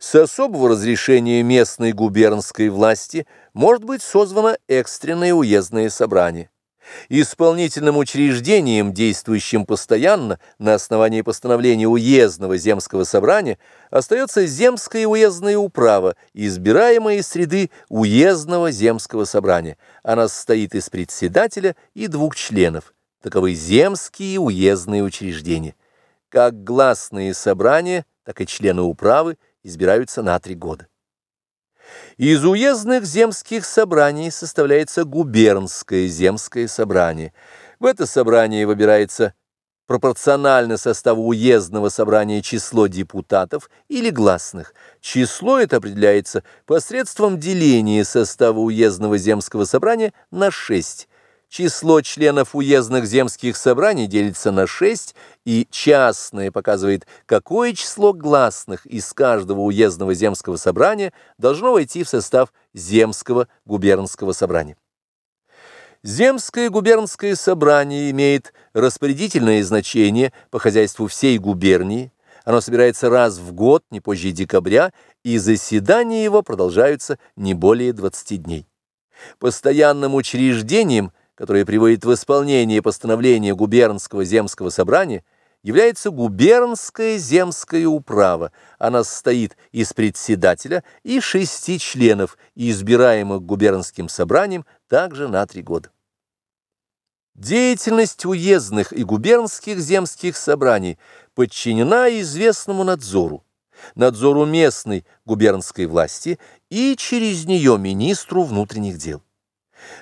С особого разрешения местной губернской власти может быть созвано экстренное уездное собрание. Исполнительным учреждением, действующим постоянно на основании постановления уездного земского собрания, остается земское уездное управа, избираемое из среды уездного земского собрания. Она состоит из председателя и двух членов. Таковы земские уездные учреждения. Как гласные собрания, так и члены управы – избираются на три года. Из уездных земских собраний составляется губернское земское собрание. В это собрание выбирается пропорционально составу уездного собрания число депутатов или гласных. Число это определяется посредством деления состава уездного земского собрания на 6. Число членов уездных земских собраний делится на 6, и частное показывает, какое число гласных из каждого уездного земского собрания должно войти в состав земского губернского собрания. Земское губернское собрание имеет распорядительное значение по хозяйству всей губернии, оно собирается раз в год, не позже декабря, и заседания его продолжаются не более 20 дней. Постоянным учреждением – которое приводит в исполнение постановления губернского земского собрания, является губернская земская управа. Она состоит из председателя и шести членов, избираемых губернским собранием также на три года. Деятельность уездных и губернских земских собраний подчинена известному надзору, надзору местной губернской власти и через нее министру внутренних дел.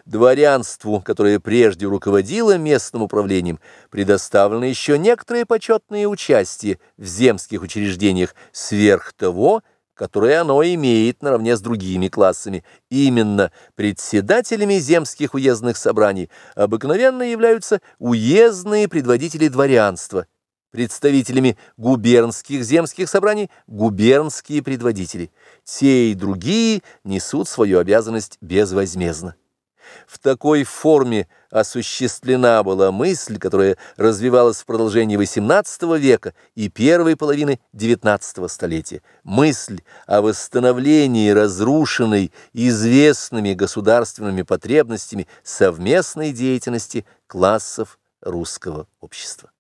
Дворянству, которое прежде руководило местным управлением, предоставлено еще некоторое почетное участие в земских учреждениях сверх того, которое оно имеет наравне с другими классами. Именно председателями земских уездных собраний обыкновенно являются уездные предводители дворянства, представителями губернских земских собраний губернские предводители. Те и другие несут свою обязанность безвозмездно. В такой форме осуществлена была мысль, которая развивалась в продолжении XVIII века и первой половины XIX столетия. Мысль о восстановлении разрушенной известными государственными потребностями совместной деятельности классов русского общества.